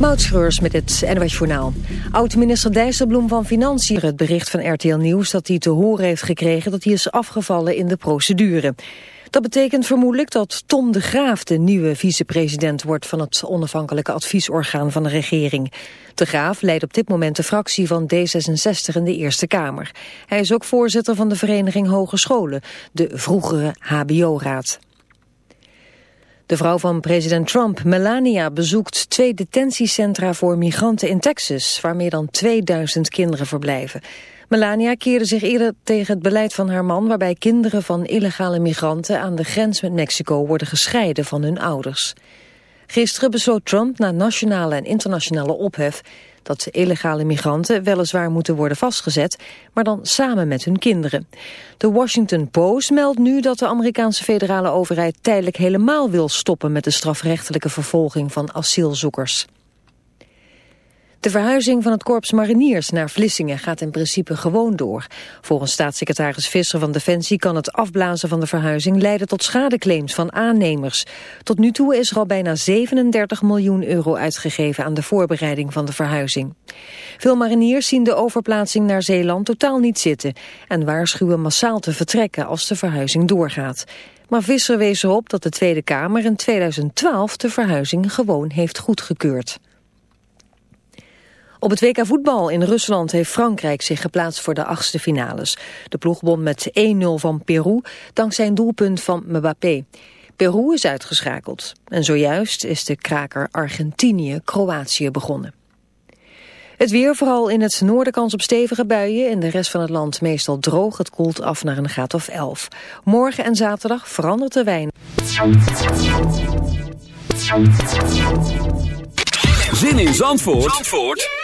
Moutschreurs met het NWS Journaal. Oud-minister Dijsselbloem van Financiën het bericht van RTL Nieuws dat hij te horen heeft gekregen dat hij is afgevallen in de procedure. Dat betekent vermoedelijk dat Tom de Graaf de nieuwe vicepresident wordt van het onafhankelijke adviesorgaan van de regering. De Graaf leidt op dit moment de fractie van D66 in de Eerste Kamer. Hij is ook voorzitter van de Vereniging Hogescholen, de vroegere HBO-raad. De vrouw van president Trump, Melania, bezoekt twee detentiecentra voor migranten in Texas, waar meer dan 2000 kinderen verblijven. Melania keerde zich eerder tegen het beleid van haar man, waarbij kinderen van illegale migranten aan de grens met Mexico worden gescheiden van hun ouders. Gisteren besloot Trump na nationale en internationale ophef dat illegale migranten weliswaar moeten worden vastgezet, maar dan samen met hun kinderen. De Washington Post meldt nu dat de Amerikaanse federale overheid tijdelijk helemaal wil stoppen met de strafrechtelijke vervolging van asielzoekers. De verhuizing van het korps mariniers naar Vlissingen gaat in principe gewoon door. Volgens staatssecretaris Visser van Defensie kan het afblazen van de verhuizing leiden tot schadeclaims van aannemers. Tot nu toe is er al bijna 37 miljoen euro uitgegeven aan de voorbereiding van de verhuizing. Veel mariniers zien de overplaatsing naar Zeeland totaal niet zitten en waarschuwen massaal te vertrekken als de verhuizing doorgaat. Maar Visser wees erop dat de Tweede Kamer in 2012 de verhuizing gewoon heeft goedgekeurd. Op het WK voetbal in Rusland heeft Frankrijk zich geplaatst voor de achtste finales. De ploeg won met 1-0 van Peru dankzij een doelpunt van Mbappé. Peru is uitgeschakeld. En zojuist is de kraker Argentinië-Kroatië begonnen. Het weer, vooral in het noorden kans op stevige buien. In de rest van het land meestal droog. Het koelt af naar een graad of 11. Morgen en zaterdag verandert er weinig. Zin in Zandvoort, Zandvoort?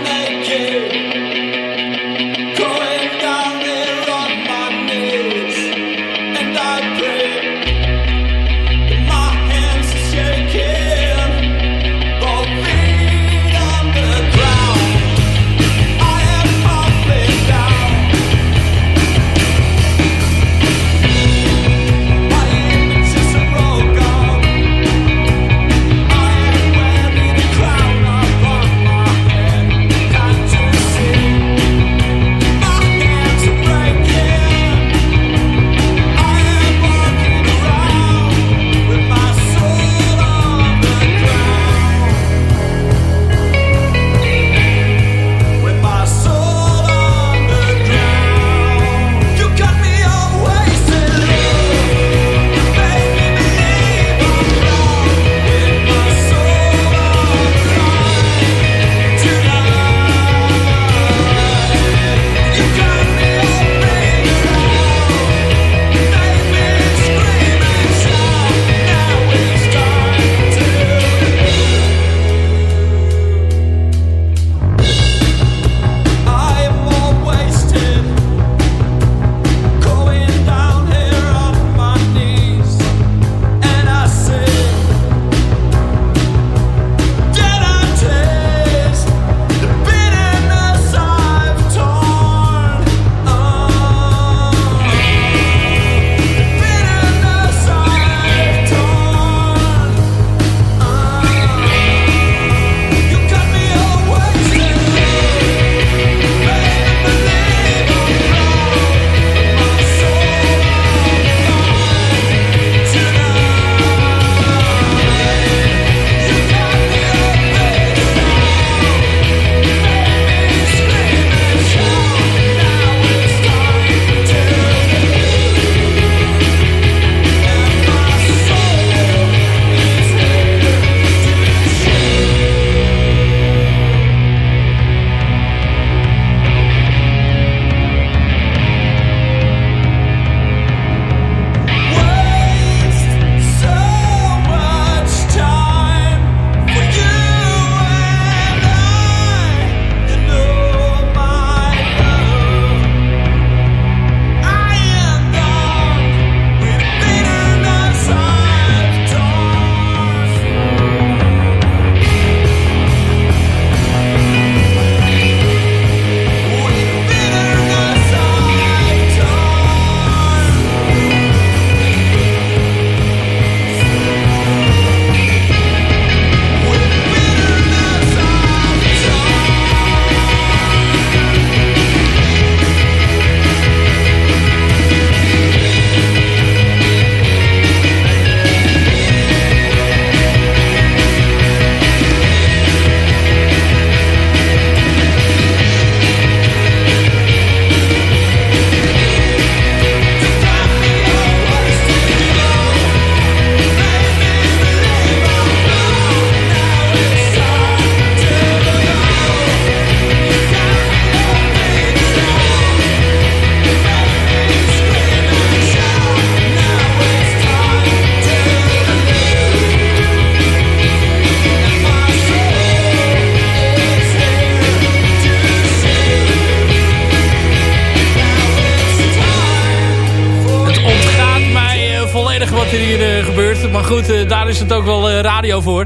goed, uh, daar is het ook wel uh, radio voor.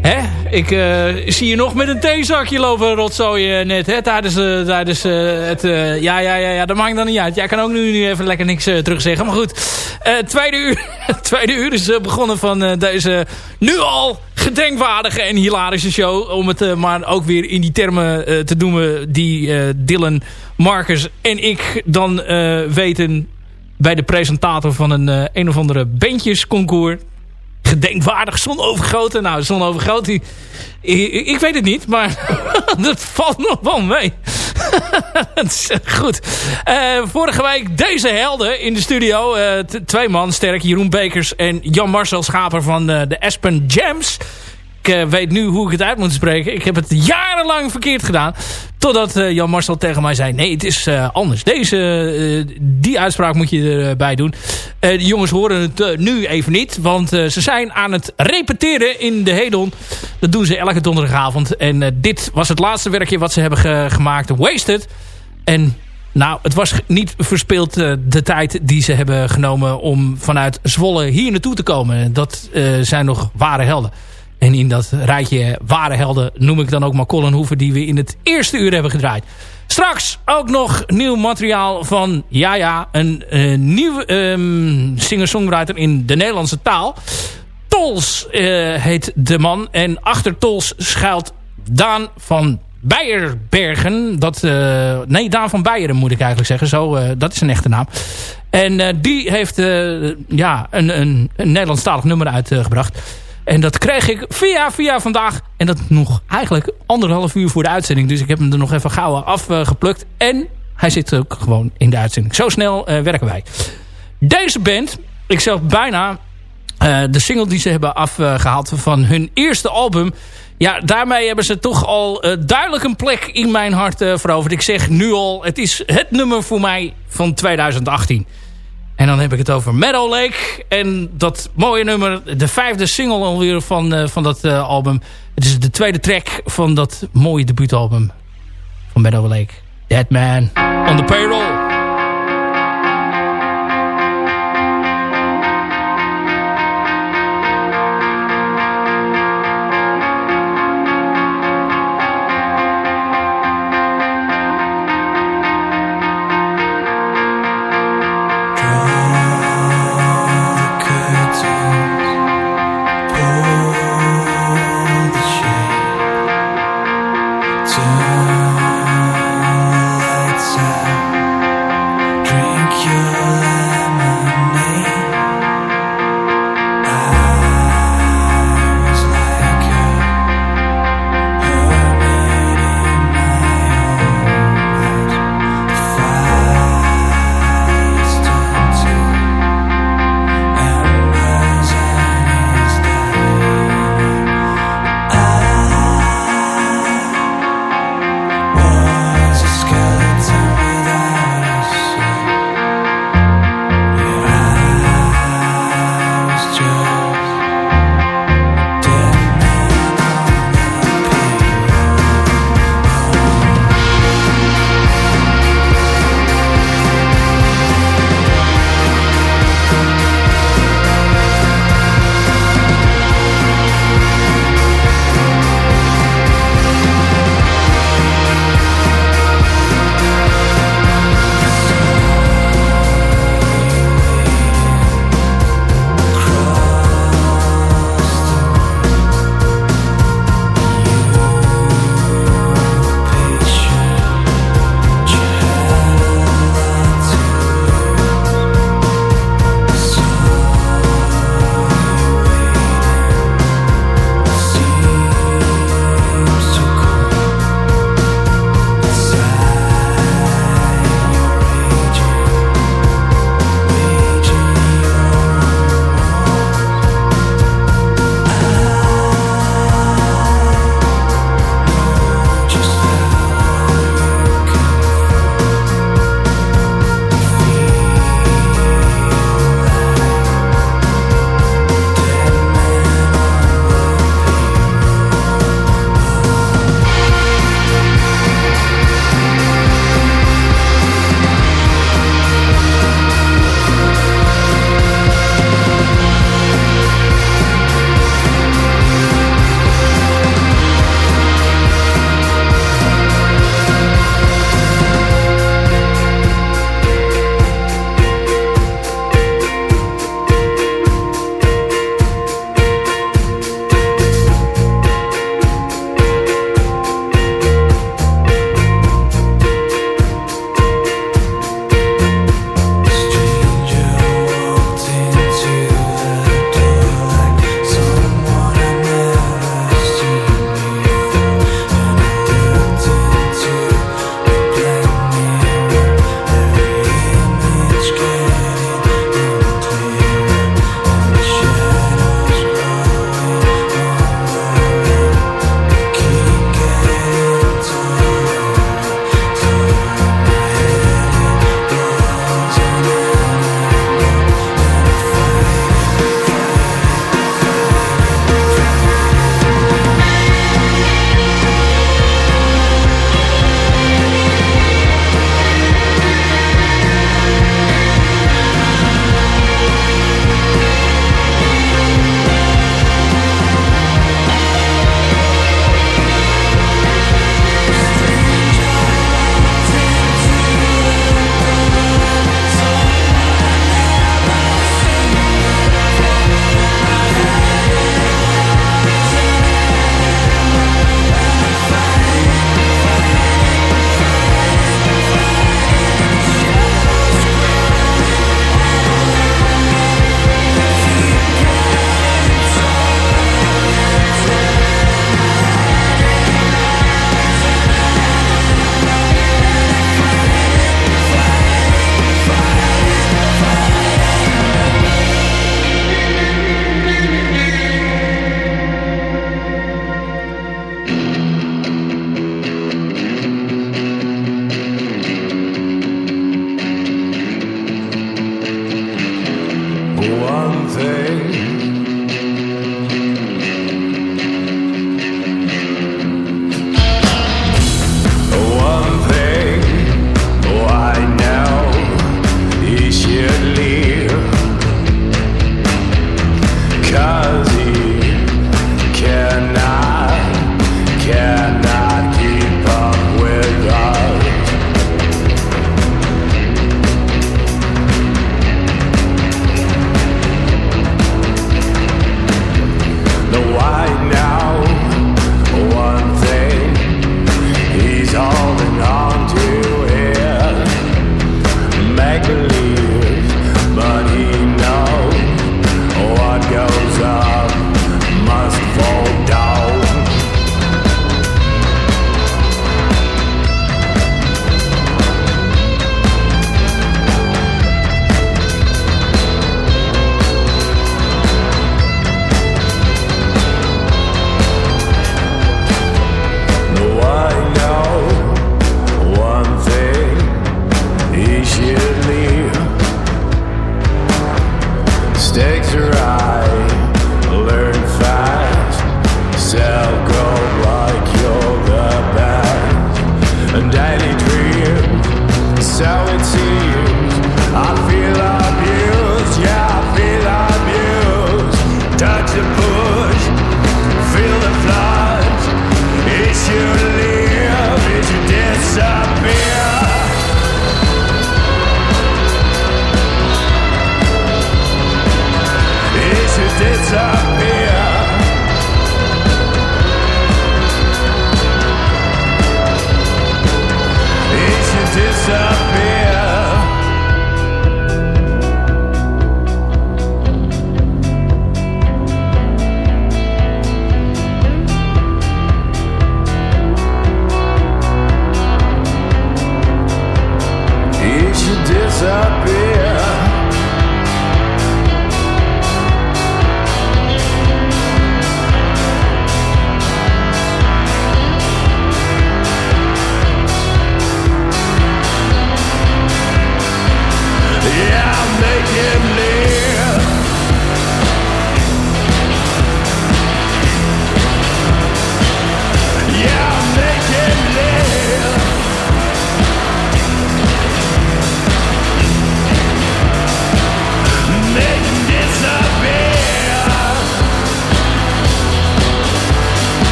Hè? Ik zie je nog met een theezakje lopen rotzooien net. Hè? Tijdens, tijdens het... ja, ja, ja, ja, dat maakt dan niet uit. Jij kan ook nu, even lekker niks terugzeggen. Maar goed, tweede, uur, tweede uur is begonnen van deze nu al gedenkwaardige en hilarische show. Om het maar ook weer in die termen te noemen die Dylan, Marcus en ik dan weten bij de presentator van een uh, een of andere bandjesconcours. Gedenkwaardig, zonovergoten. Nou, zonovergoten, ik, ik weet het niet, maar dat valt nog wel mee. Goed. Uh, vorige week deze helden in de studio. Uh, twee man sterk. Jeroen Bekers en Jan-Marcel Schaper van de Aspen Jams. Ik uh, weet nu hoe ik het uit moet spreken. Ik heb het jarenlang verkeerd gedaan. Totdat uh, Jan Marcel tegen mij zei... nee, het is uh, anders. Deze, die uitspraak moet je erbij doen. de jongens horen het nu even niet. Want ze zijn aan het repeteren in de Hedon. Dat doen ze elke donderdagavond. En dit was het laatste werkje wat ze hebben ge gemaakt. Wasted. En nou, het was niet verspeeld de tijd die ze hebben genomen... om vanuit Zwolle hier naartoe te komen. Dat zijn nog ware helden. En in dat rijtje ware helden noem ik dan ook maar Colin die we in het eerste uur hebben gedraaid. Straks ook nog nieuw materiaal van, ja ja, een uh, nieuw um, singer-songwriter in de Nederlandse taal. Tols uh, heet de man. En achter Tols schuilt Daan van Beierbergen. Dat, uh, nee, Daan van Beieren moet ik eigenlijk zeggen. Zo, dat is een echte naam. En die heeft ja, een, een, een Nederlandstalig nummer uitgebracht. En dat kreeg ik via via vandaag. En dat nog eigenlijk anderhalf uur voor de uitzending. Dus ik heb hem er nog even gauw afgeplukt. en hij zit ook gewoon in de uitzending. Zo snel uh, werken wij. Deze band, ik zelf bijna uh, de single die ze hebben afgehaald van hun eerste album. Ja, daarmee hebben ze toch al duidelijk een plek in mijn hart veroverd. Ik zeg nu al, het is het nummer voor mij van 2018. En dan heb ik het over Meadow Lake. En dat mooie nummer, de vijfde single alweer van, uh, van dat uh, album. Het is de tweede track van dat mooie debuutalbum van Meadow Lake. Dead Man on the Payroll.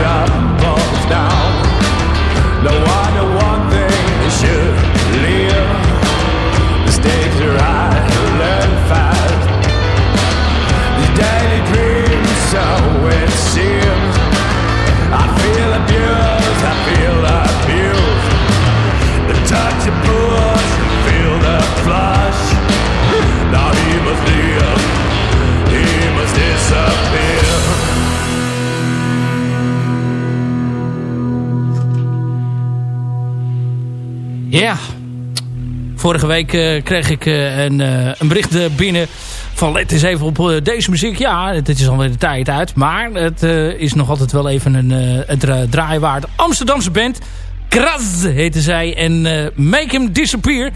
Up Vorige week eh, kreeg ik eh, een, eh, een bericht binnen van let eens even op deze muziek. Ja, het is alweer de tijd uit. Maar het is nog altijd wel even een, een dra- draai waard. Amsterdamse band. Kraz heette zij. En Make Him Disappear.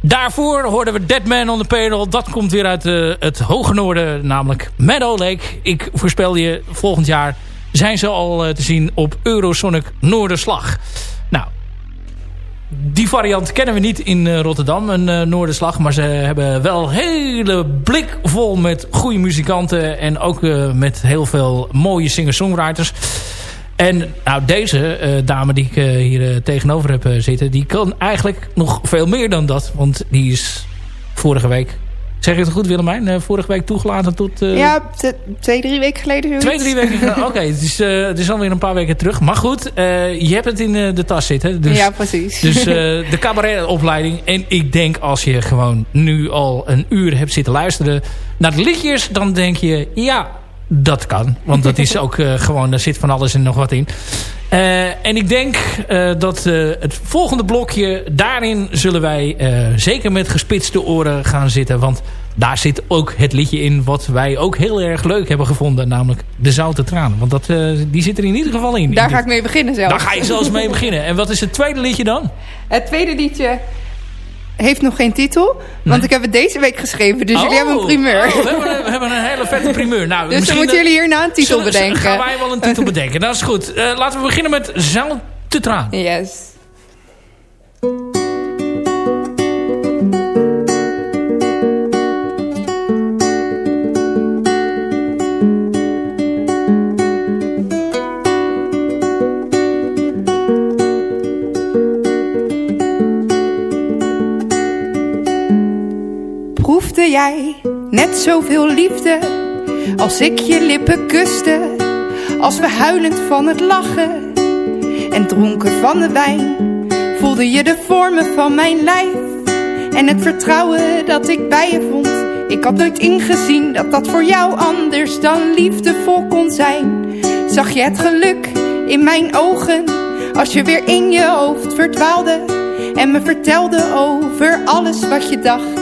Daarvoor hoorden we Dead Man on the Panel. Dat komt weer uit het hoge noorden. Namelijk Meadow Lake. Ik voorspel je volgend jaar zijn ze al te zien op Eurosonic Noorderslag. Die variant kennen we niet in eh, Rotterdam, een eh, Noorderslag. Maar ze hebben wel hele blik vol met goede muzikanten. En ook eh, met heel veel mooie singer-songwriters. En nou, deze dame die ik hier tegenover heb zitten... die kan eigenlijk nog veel meer dan dat. Want die is vorige week Zeg je het goed Willemijn? Eh, vorige week toegelaten tot... eh, Ja, twee, drie weken geleden. zoiets. Twee, drie weken. geleden. Oké, het, is, eh, het is alweer een paar weken terug. Maar goed, je hebt het in de tas zitten. Dus, ja, precies. dus de cabaretopleiding. En ik denk als je gewoon nu al een uur hebt zitten luisteren naar de liedjes. Dan denk je, ja, dat kan. Want dat is ook gewoon, daar zit van alles en nog wat in. Eh, en ik denk eh, dat eh, het volgende blokje, daarin zullen wij zeker met gespitste oren gaan zitten. Want daar zit ook het liedje in wat wij ook heel erg leuk hebben gevonden. Namelijk De Zoute Tranen. Want dat, die zit er in ieder geval in. Daar ga ik mee beginnen zelf. Daar ga je zelfs mee beginnen. En wat is het tweede liedje dan? Het tweede liedje heeft nog geen titel. Want Nee. ik heb het deze week geschreven. Dus jullie Oh, hebben een primeur. oh, we, hebben, we hebben een hele vette primeur. Nou, dus dan misschien moeten jullie hierna een titel zullen- bedenken. Gaan wij wel een titel bedenken. Dat is goed. Eh, laten we beginnen met Zoute Tranen. Yes. Jij net zoveel liefde als ik je lippen kuste? Als we huilend van het lachen en dronken van de wijn voelde je de vormen van mijn lijf en het vertrouwen dat ik bij je vond. Ik had nooit ingezien dat dat voor jou anders dan liefdevol kon zijn. Zag je het geluk in mijn ogen als je weer in je hoofd verdwaalde en me vertelde over alles wat je dacht.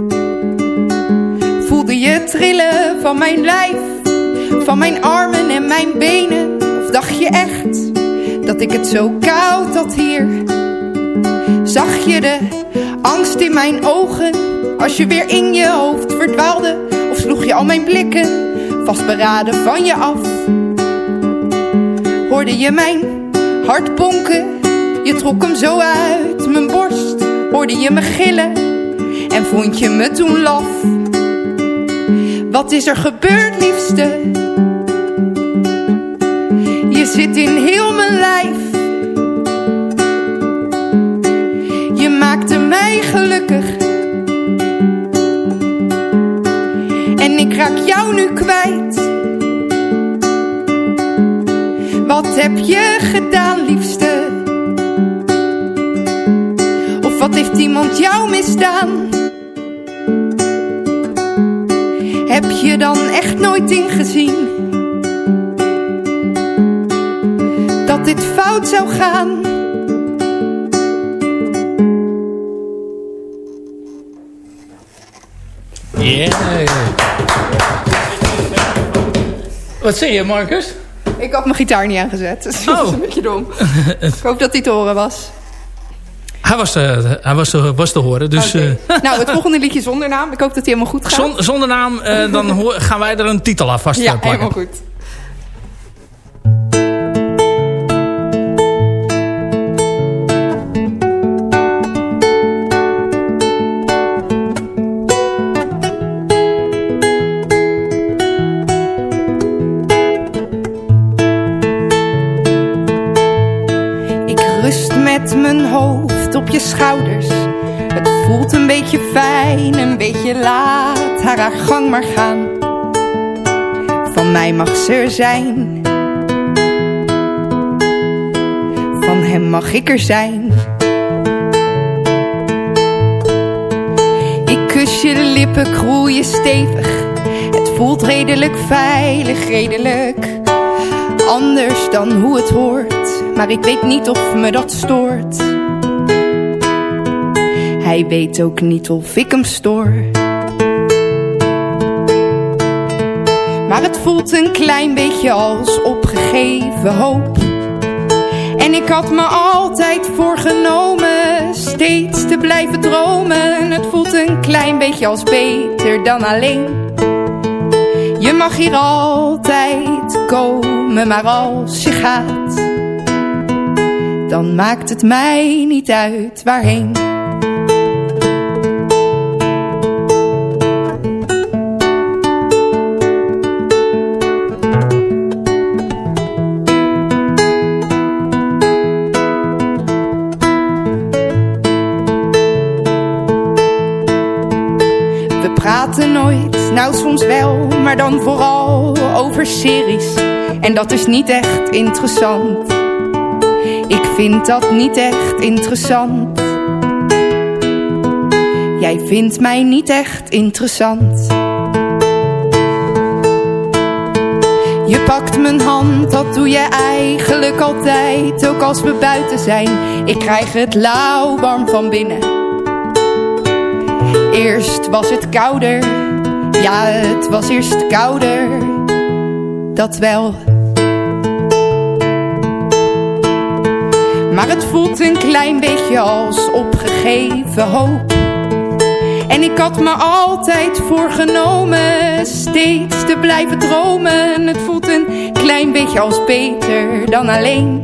Je trillen van mijn lijf, van mijn armen en mijn benen? Of dacht je echt dat ik het zo koud had hier? Zag je de angst in mijn ogen als je weer in je hoofd verdwaalde? Of sloeg je al mijn blikken vastberaden van je af? Hoorde je mijn hart bonken? Je trok hem zo uit mijn borst. Hoorde je me gillen en vond je me toen laf? Wat is er gebeurd, liefste? Je zit in heel mijn lijf. Je maakte mij gelukkig. En ik raak jou nu kwijt. Wat heb je gedaan, liefste? Of wat heeft iemand jou misdaan? Heb je dan echt nooit ingezien dat dit fout zou gaan? Yeah. Wat zeg je, Marcus? Ik had mijn gitaar niet aangezet, dus dat Oh. is een beetje dom. Ik hoop dat die te horen was. Hij was, eh, hij was, te, was te horen. Dus eh, nou, het volgende liedje zonder naam. Ik hoop dat die helemaal goed gaat. zon- zonder naam, eh, dan gaan wij er een titel aan vast eh, ja, plakken. helemaal goed. Schouders. Het voelt een beetje fijn, een beetje laat. Haar haar gang maar gaan. Van mij mag ze er zijn. Van hem mag ik er zijn. Ik kus lippen groeien stevig. Het voelt redelijk veilig, redelijk anders dan hoe het hoort. Maar ik weet niet of me dat stoort. Hij weet ook niet of ik hem stoor. Maar het voelt een klein beetje als opgegeven hoop. En ik had me altijd voorgenomen steeds te blijven dromen. Het voelt een klein beetje als beter dan alleen. Je mag hier altijd komen, maar als je gaat, dan maakt het mij niet uit waarheen. Praten nooit, nou soms wel, maar dan vooral over series. En dat is niet echt interessant. Ik vind dat niet echt interessant. Jij vindt mij niet echt interessant. Je pakt mijn hand, dat doe je eigenlijk altijd, ook als we buiten zijn. Ik krijg het lauw warm van binnen. Eerst was het kouder, ja het was eerst kouder, dat wel. Maar het voelt een klein beetje als opgegeven hoop. En ik had me altijd voorgenomen steeds te blijven dromen. Het voelt een klein beetje als beter dan alleen.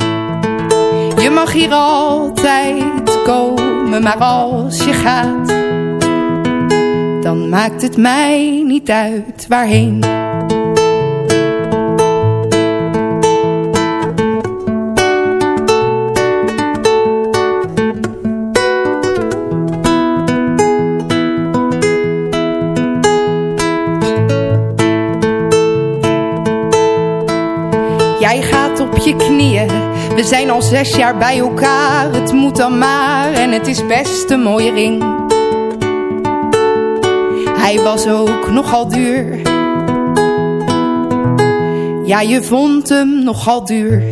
Je mag hier altijd komen, maar als je gaat, dan maakt het mij niet uit waarheen. Jij gaat op je knieën, we zijn al zes jaar bij elkaar. Het moet dan maar en het is best een mooie ring. Hij was ook nogal duur. Ja, je vond hem nogal duur.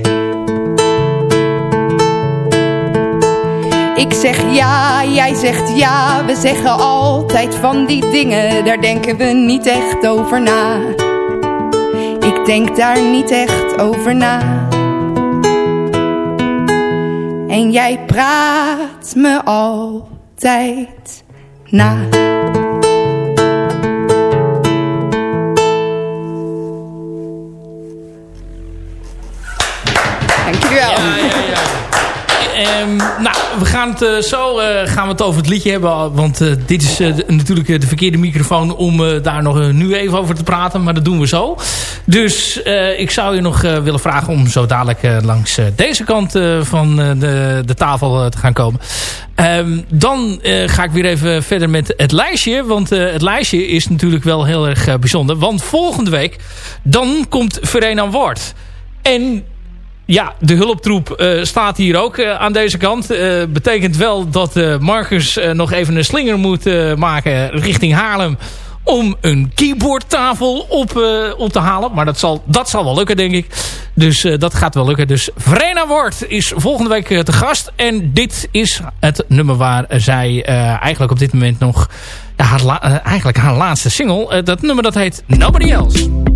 Ik zeg ja, jij zegt ja. We zeggen altijd van die dingen, daar denken we niet echt over na. Ik denk daar niet echt over na. En jij praat me altijd na. Ehm, nou, we gaan het eh, zo eh, gaan we het over het liedje hebben. Want eh, dit is natuurlijk de verkeerde microfoon om daar nog nu even over te praten. Maar dat doen we zo. Dus ik zou je nog willen vragen om zo dadelijk langs deze kant van de, de tafel te gaan komen. Ehm, dan ga ik weer even verder met het lijstje. Want het lijstje is natuurlijk wel heel erg bijzonder. Want volgende week dan komt Verena Ward. En ja, de hulptroep eh, staat hier ook eh, aan deze kant. Eh, betekent wel dat Marcus nog even een slinger moet maken richting Haarlem. Om een keyboardtafel op, op te halen. Maar dat zal, dat zal wel lukken, denk ik. Dus dat gaat wel lukken. Dus Verena Ward is volgende week te gast. En dit is het nummer waar zij eigenlijk op dit moment nog... Ja, eigenlijk haar laatste single. Dat nummer dat heet Nobody Else.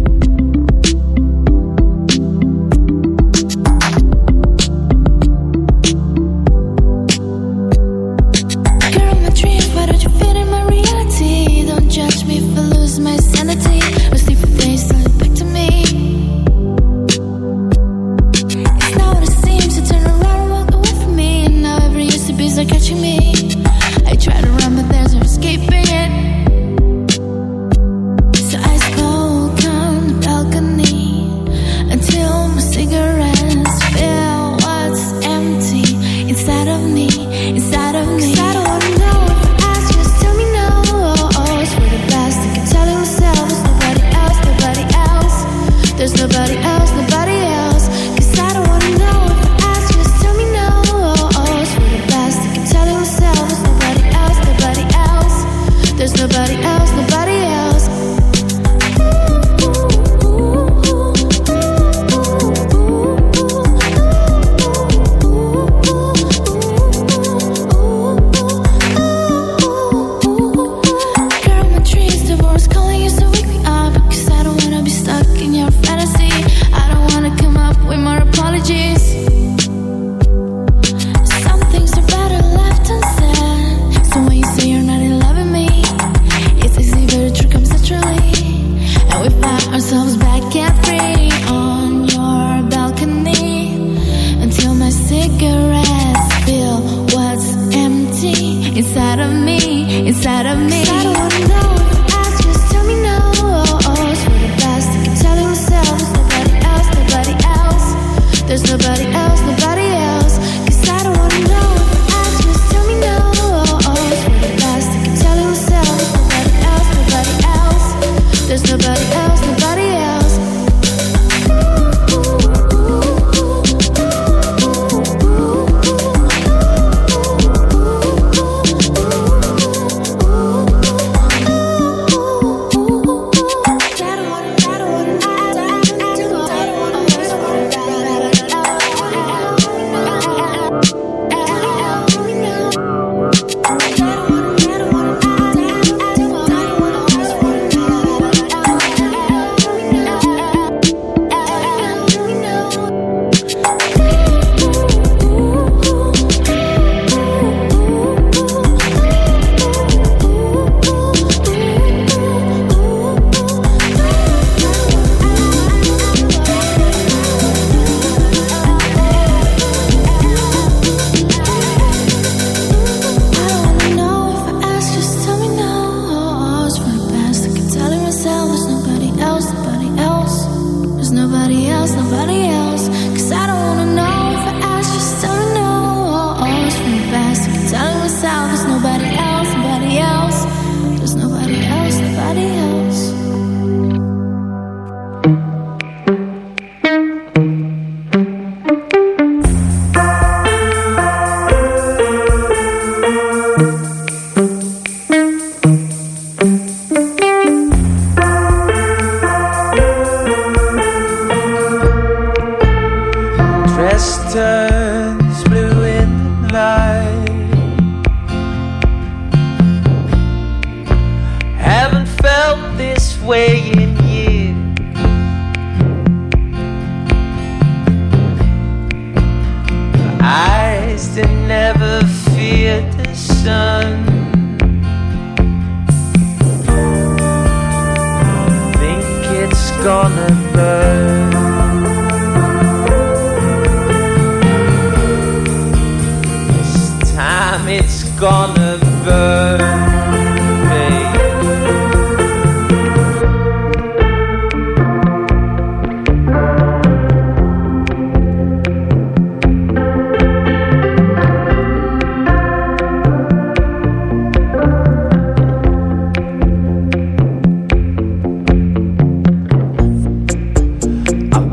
Nobody else, nobody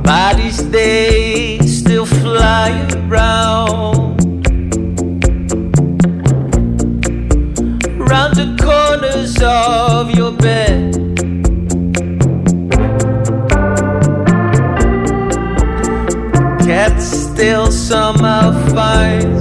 bodies, they still fly around. Round the corners of your bed. Cat still somehow finds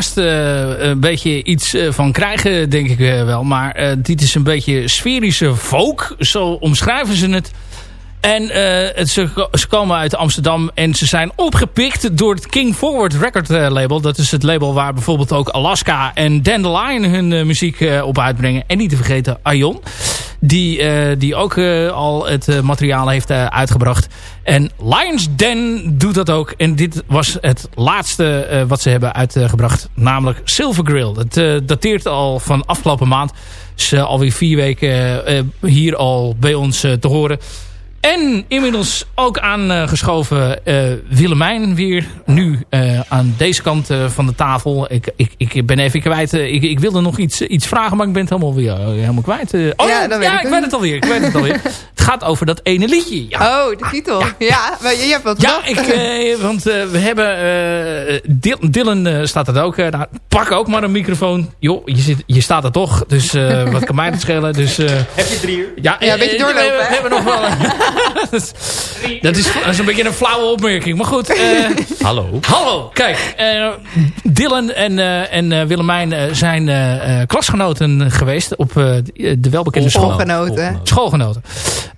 haast eh, een beetje iets eh, van krijgen, denk ik eh, wel. Maar dit is een beetje sferische folk, zo omschrijven ze het. En het, ze, komen uit Amsterdam en ze zijn opgepikt door het King Forward Record label. Dat is het label waar bijvoorbeeld ook Alaska en Dandelion hun muziek op uitbrengen. En niet te vergeten Aion. Die, eh, die ook eh, al het eh, materiaal heeft uitgebracht. En Lions Den doet dat ook. En dit was het laatste wat ze hebben uitgebracht. Namelijk Silver Grill. Eh, dateert al van afgelopen maand. Is alweer vier weken hier al bij ons te horen. En inmiddels ook aangeschoven eh Willemijn weer. Nu eh, aan deze kant eh, van de tafel. Ik, ik, ik ben even kwijt. ik, ik wilde nog iets, iets vragen, maar ik ben het helemaal weer helemaal kwijt. oh Ja, ja, dat weet ja, ik weet het alweer. Ik weet het alweer. het gaat over dat ene liedje. Ja. Oh, de titel. Ja, maar je, je hebt wat Ja, ik, eh, want eh, we hebben... eh, Dil- Dylan staat er ook. eh, nou, pak ook maar een microfoon. Joh, je, zit, je staat er toch. Dus eh, wat kan mij het schelen. Dus, eh, Heb je drie uur? ja, Ja, een beetje doorlopen, We, we hebben nog wel... dat, is, dat, een beetje een flauwe opmerking. Maar goed. eh, Hallo. hallo, kijk. eh, Dylan en, eh, en eh, Willemijn zijn eh, eh, klasgenoten geweest. Op eh, de welbekende school. Schoolgenoten. Schoolgenoten.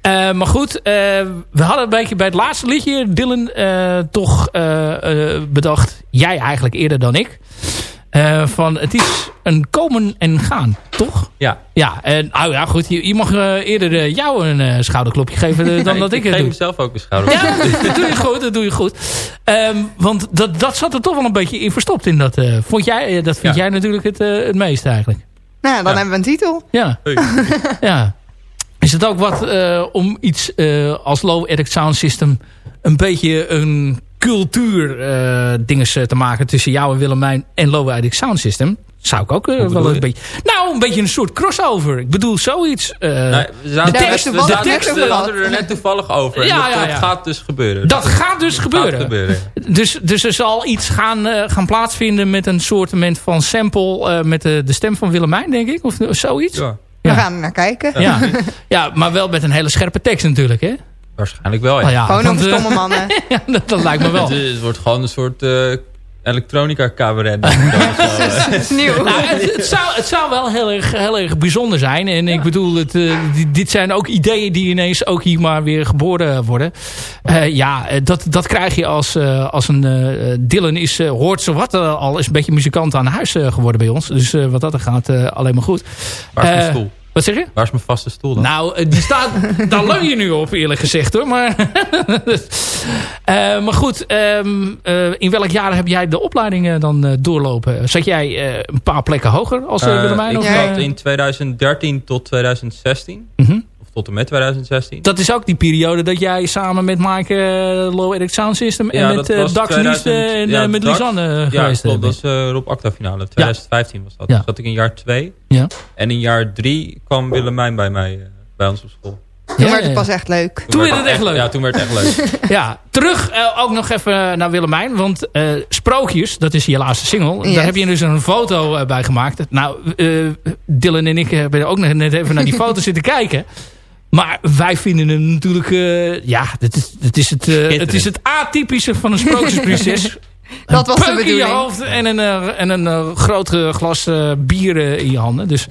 Eh, maar goed, eh, we hadden een beetje bij het laatste liedje Dylan eh, toch bedacht. Jij eigenlijk eerder dan ik. Eh, van het is een komen en gaan, toch? Ja. Ja, en nou ja, goed. Je, je mag eh, eerder eh, jou een eh, schouderklopje geven dan dat ik, ik het geef doe. mezelf ook een schouder. Ja, dat doe je goed, dat doe je goed. Ehm, want dat, dat zat er toch wel een beetje in verstopt in dat. eh, vond jij, dat vind Ja. jij natuurlijk het, het meest eigenlijk. Nou, dan Ja. hebben we een titel. Ja. Hey. ja. Is het ook wat eh, om iets eh, als Low Eric Sound System een beetje een cultuur eh dinges eh, te maken tussen jou en Willemijn en Low Eric Sound System? Zou ik ook eh, wel een je? beetje... Nou, een beetje een soort crossover. Ik bedoel, zoiets. Nou, we zaten, de tekst- we tekst- we hadden er net toevallig over. En Ja, dat, ja, dat ja. gaat dus gebeuren. dat gaat dus gebeuren. gebeuren. Dus, dus er zal iets gaan, eh, gaan plaatsvinden met een soortement van sample eh, met de, de stem van Willemijn, denk ik. Of, of zoiets. Ja, We gaan er naar kijken. Ja. ja, maar wel met een hele scherpe tekst natuurlijk, hè? Waarschijnlijk wel. Ja. Oh ja, Gewoon over eh, stomme mannen. ja, dat, dat lijkt me wel. Het, het wordt gewoon een soort eh, elektronica cabaret. Dat is nieuw. Nou, het, het, zou, het zou wel heel erg, heel erg bijzonder zijn. En ik bedoel, het, eh, di- dit zijn ook ideeën die ineens ook hier maar weer geboren worden. Eh, ja, eh, dat, dat krijg je als, eh, als een eh, Dylan is, eh, hoort zowat uh, al is een beetje muzikant aan huis eh, geworden bij ons. Dus eh, wat dat er gaat, eh, alleen maar goed. Waar is mijn Eh, stoel? Wat zeg je? Waar is mijn vaste stoel dan? Nou, eh, die staat, daar leun je nu op eerlijk gezegd hoor. Maar, Eh, maar goed, ehm, eh, in welk jaar heb jij de opleiding eh, dan doorlopen? Zat jij een paar plekken hoger als uh, Willemijn? ik zat in 2013 tot 2016. mhm. Tot en met 2016. Dat is ook die periode dat jij samen met Mike uh, Low Eric Sound System en Ja, met uh, was Dax 2000 Liefde en ja, eh, met Dax. Lisanne Ja, geweest klopt. bent. Dat is uh, Rob Acta finale. 2015 was dat. Ja. Dus zat ik in jaar 2. Ja. En in jaar 3 kwam Willemijn bij mij, uh, bij ons op school. Toen Ja, werd het ja. pas echt leuk. Toen werd het echt leuk. Ja, toen werd het echt leuk. Ja, terug uh, ook nog even naar Willemijn. Want uh, Sprookjes, dat is je laatste single. Yes. Daar heb je dus een foto uh, bij gemaakt. Nou, uh, Dylan en ik hebben ook net even naar die foto zitten kijken. Maar wij vinden hem natuurlijk... Uh, ja, het is, het, is het, uh, het is het atypische van een sprookjesprinses. Dat was de in je bedoeling. hoofd en een, uh, en een uh, groot glas uh, bier in je handen. Dus,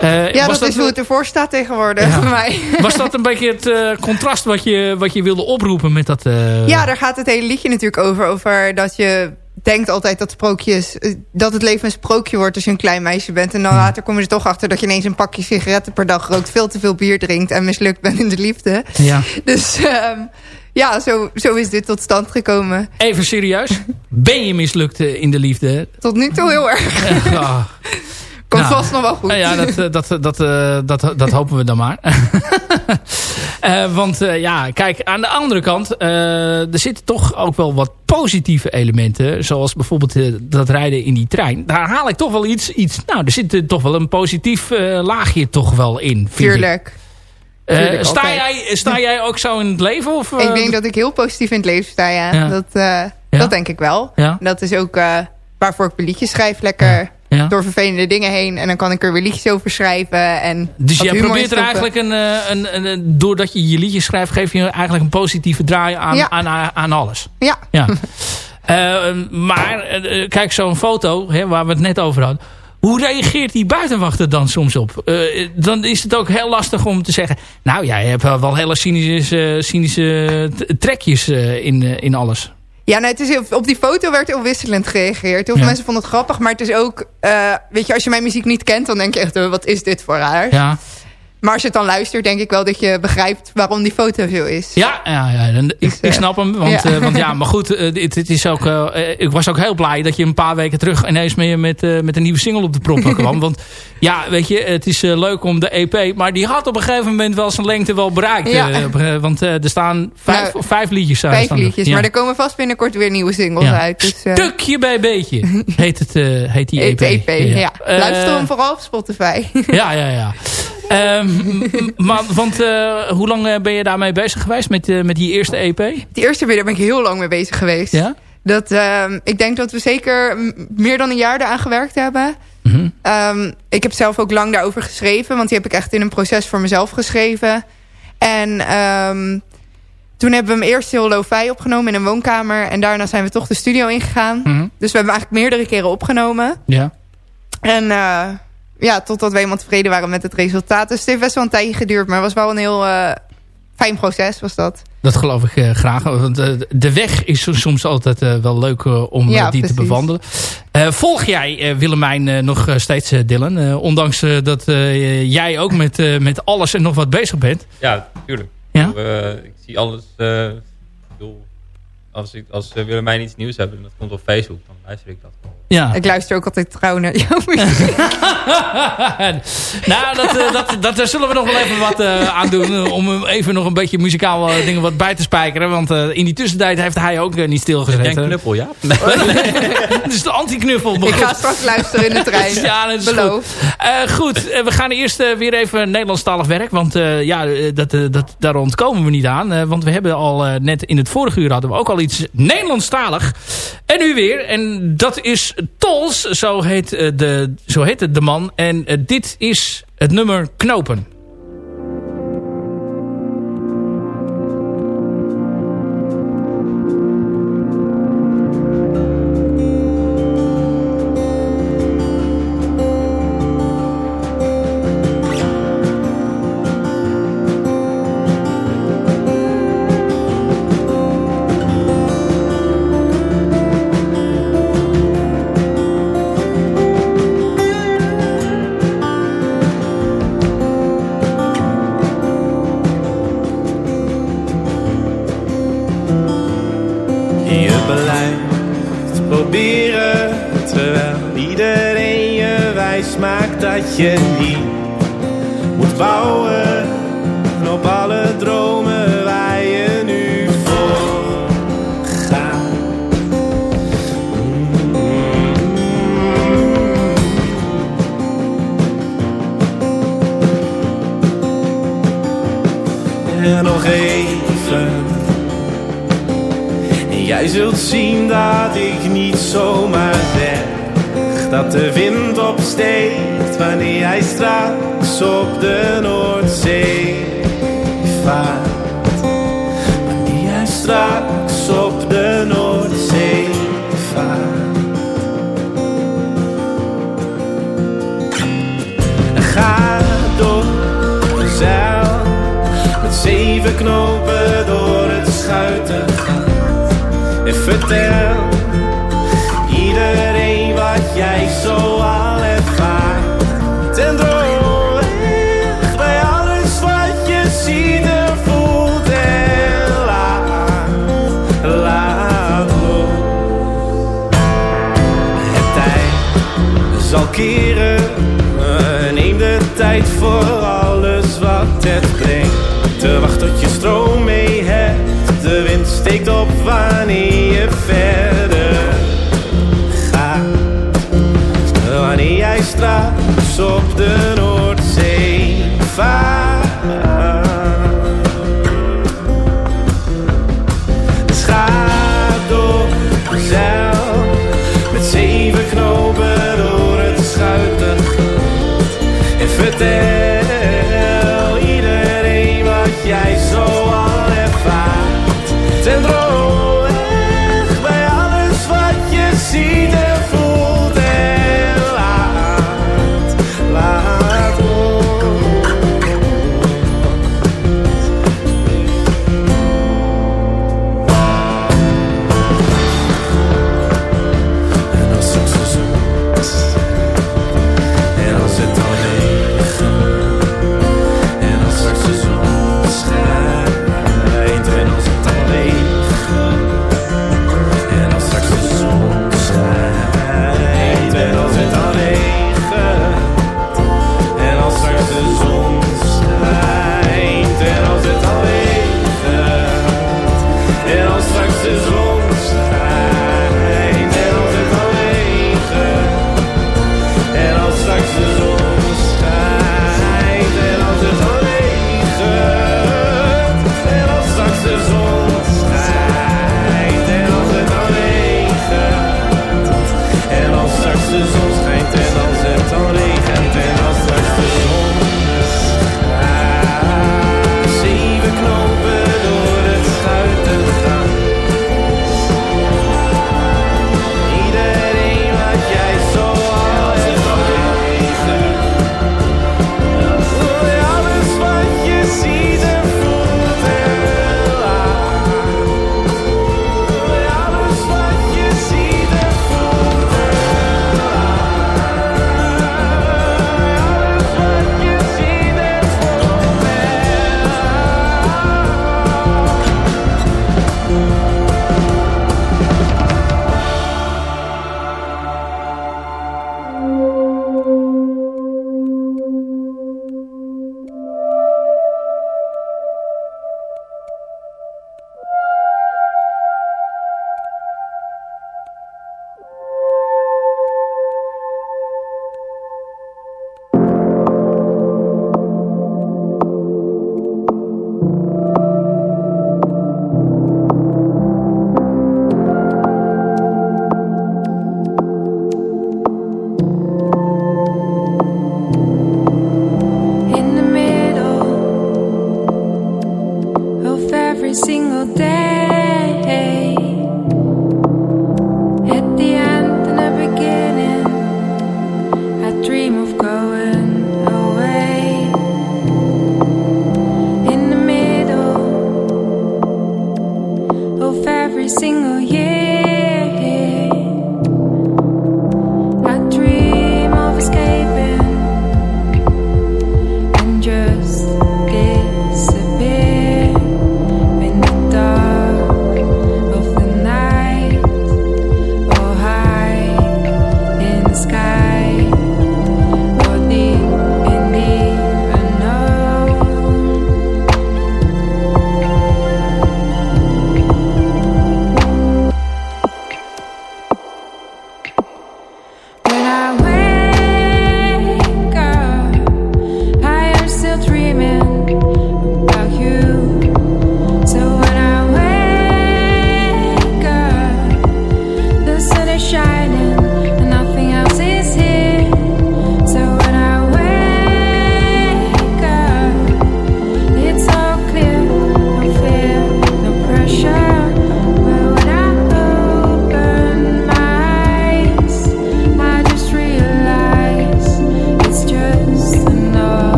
uh, ja, dat, dat, is hoe het ervoor staat tegenwoordig ja. voor mij. Was dat een beetje het uh, contrast wat je, wat je wilde oproepen met dat... Uh... Ja, daar gaat het hele liedje natuurlijk over. Over dat je denkt altijd dat sprookjes... dat het leven een sprookje wordt als je een klein meisje bent. En dan Hmm. later kom je er toch achter dat je ineens een pakje sigaretten per dag rookt... veel te veel bier drinkt en mislukt bent in de liefde. Ja. Dus um, ja, zo, zo is dit tot stand gekomen. Even serieus. Ben je mislukt in de liefde? Tot nu toe heel erg. Ah. Komt nou, vast nog wel goed. Ja, dat, dat, dat, uh, dat, dat hopen we dan maar. uh, want uh, ja, kijk, aan de andere kant... er zitten toch ook wel wat positieve elementen. Zoals bijvoorbeeld dat rijden in die trein. Daar haal ik toch wel iets... iets nou, er zit toch wel een positief laagje toch wel in. Tuurlijk. Uh, sta, jij, sta jij ook zo in het leven? Of, uh, ik denk dat ik heel positief in het leven sta, ja. ja. Dat, uh, ja. dat denk ik wel. Ja. Dat is ook waarvoor ik liedjes schrijf. Lekker ja. door vervelende dingen heen. En dan kan ik er weer liedjes over schrijven. En dus jij probeert er eigenlijk een, eh, een, een, een, Doordat je je liedjes schrijft, geef je eigenlijk een positieve draai aan, ja. aan, aan alles. Ja. ja. uh, maar uh, kijk, zo'n foto hè, waar we het net over hadden. Hoe reageert die buitenwachter dan soms op? Uh, dan is het ook heel lastig om te zeggen... nou, jij hebt wel hele cynische, cynische trekjes in, in alles. Ja, nou, het is op die foto werd heel wisselend gereageerd. Heel veel ja. mensen vonden het grappig, maar het is ook... Uh, weet je, als je mijn muziek niet kent, dan denk je echt... wat is dit voor haar? Ja. Maar als je het dan luistert, denk ik wel dat je begrijpt waarom die foto zo is. Ja, ja, ja dan, ik, Dus, ik eh, snap hem. Want ja. ja, want, ja maar goed, eh, dit, dit is ook, eh, eh, ik was ook heel blij dat je een paar weken terug ineens mee met, eh, met een nieuwe single op de proppen kwam. Want ja, weet je, het is eh, leuk om de EP. Maar die had op een gegeven moment wel zijn lengte wel bereikt. Ja. eh, want eh, er staan vijf, Nou, vijf liedjes. Vijf staan liedjes, Ja. maar er komen vast binnenkort weer nieuwe singles uit. Dus, eh, Stukje bij beetje heet, het, eh, heet die EP. EP, ja. Eh, Luister hem vooral op Spotify. Ja, ja, ja. M- maar, want eh, hoe lang eh, ben je daarmee bezig geweest met, eh, met die eerste EP? Die eerste weer, daar ben ik heel lang mee bezig geweest. Ja? Dat, ehm, ik denk dat we zeker meer dan een jaar eraan gewerkt hebben. Mhm. Ehm, ik heb zelf ook lang daarover geschreven. Want die heb ik echt in een proces voor mezelf geschreven. En toen hebben we hem eerst heel lo-fi opgenomen in een woonkamer. En daarna zijn we toch de studio ingegaan. Mhm. Dus we hebben hem eigenlijk meerdere keren opgenomen. Ja. En ja, totdat we helemaal tevreden waren met het resultaat. Dus het heeft best wel een tijdje geduurd. Maar het was wel een heel eh, fijn proces was dat. Dat geloof ik eh, graag. Want eh, de weg is soms altijd wel leuk om Ja, die te bewandelen. Eh, volg jij Willemijn nog steeds, Dylan? Eh, ondanks dat eh, jij ook met, eh, met alles en nog wat bezig bent. Ja, tuurlijk. Ja? Ik zie alles... als, ik, als ze willen mij iets nieuws hebben en dat komt op Facebook, dan luister ik dat. Ja. Ik luister ook altijd trouw naar jouw muziek. nou, dat, eh, dat, dat, daar zullen we nog wel even wat eh, aan doen. eh, om hem even nog een beetje muzikaal dingen wat bij te spijkeren. Want eh, in die tussentijd heeft hij ook niet stilgezeten. een knuppel, ja? Het is de anti-knuffel. ik ga straks luisteren in de trein. Ja, dat is Beloof. goed. Eh, goed, we gaan eerst weer even Nederlandstalig werk. Want eh, ja, dat, dat, daar ontkomen we niet aan. Eh, want we hebben al net in het vorige uur hadden we ook al iets Nederlandstalig. En nu weer. En dat is Tols. Zo heet, eh, de, zo heet het de man. En eh, dit is het nummer Knopen. Maakt dat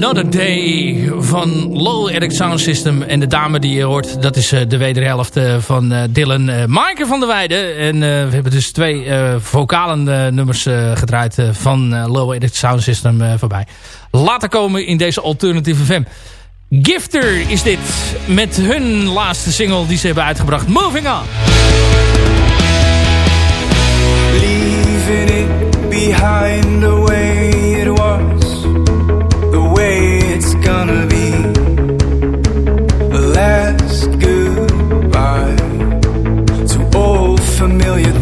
Another Day van Low Eric Sound System. En de dame die je hoort, dat is eh, de wederhelft eh, van eh, Dylan uh, van der Weijden. En we hebben dus twee vocalen nummers gedraaid van Low Eric Sound System voorbij. Later komen in deze Alternative FM. Gifter is dit met hun laatste single die ze hebben uitgebracht. Moving On. leaving it behind the gonna be. The last goodbye to old familiar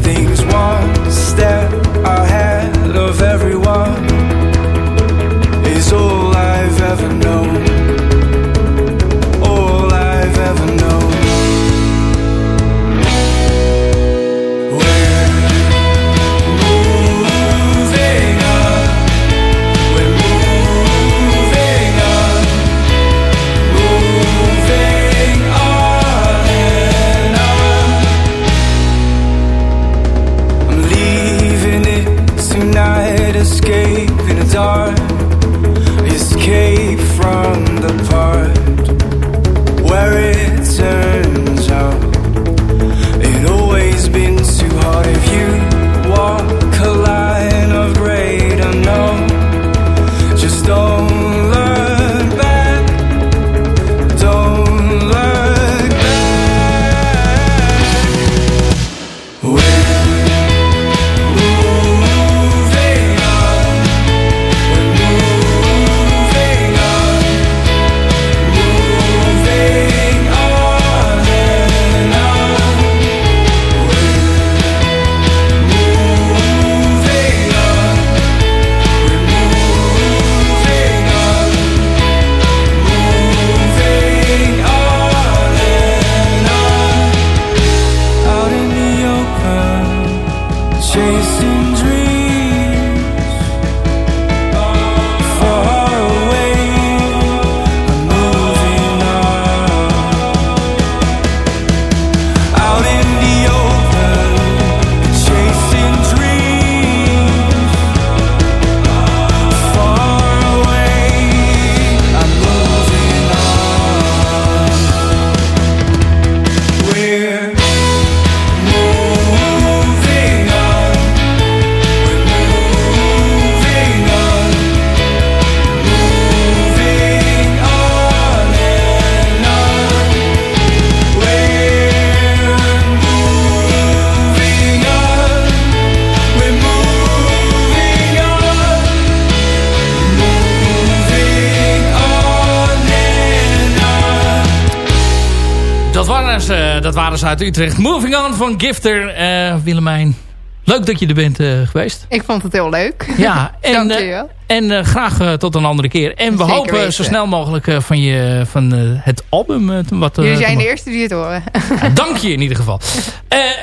uit Utrecht. Moving on van Gifter. Eh, Willemijn, leuk dat je er bent eh, geweest. Ik vond het heel leuk. Ja, en, Dank eh, je wel. en graag tot een andere keer. En we Zeker hopen weten. zo snel mogelijk van, je, van het album. wat, Jullie zijn de eerste die het horen. Ja, Dank je in ieder geval.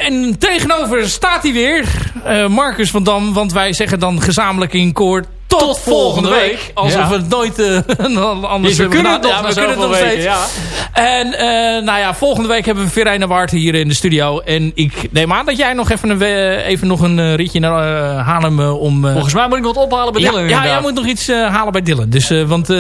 En tegenover staat hij weer, Marcus van Dam. Want wij zeggen dan gezamenlijk in koor... Tot, volgende week. Alsof Ja. we het nooit eh, anders we hebben kunnen gedaan. het nog Ja, we kunnen nog weken, steeds. ja. En eh, nou ja, volgende week hebben we Verena Waard hier in de studio. En ik neem aan dat jij nog even een, we- even nog een eh, ritje naar Haarlem om... eh, Volgens mij moet ik wat ophalen bij ja, Dylan ja, jij moet nog iets halen bij Dylan. Dus, eh, want eh,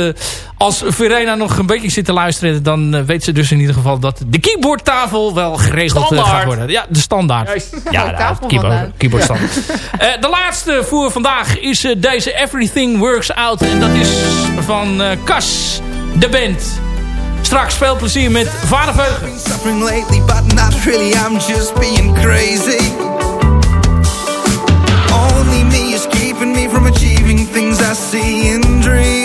als Verena nog een beetje zit te luisteren... dan weet ze dus in ieder geval dat de keyboardtafel wel geregeld Standaard. gaat worden. Ja, de standaard. Juist. Ja, de tafel keyboard, keyboard standaard. Eh, de laatste voor vandaag is deze Everything Works Out. En dat is van eh Cas, de band. Straks veel plezier met Vader Veugen. lately, but not really. I'm just being crazy. Only me is keeping me from achieving things I see in dreams.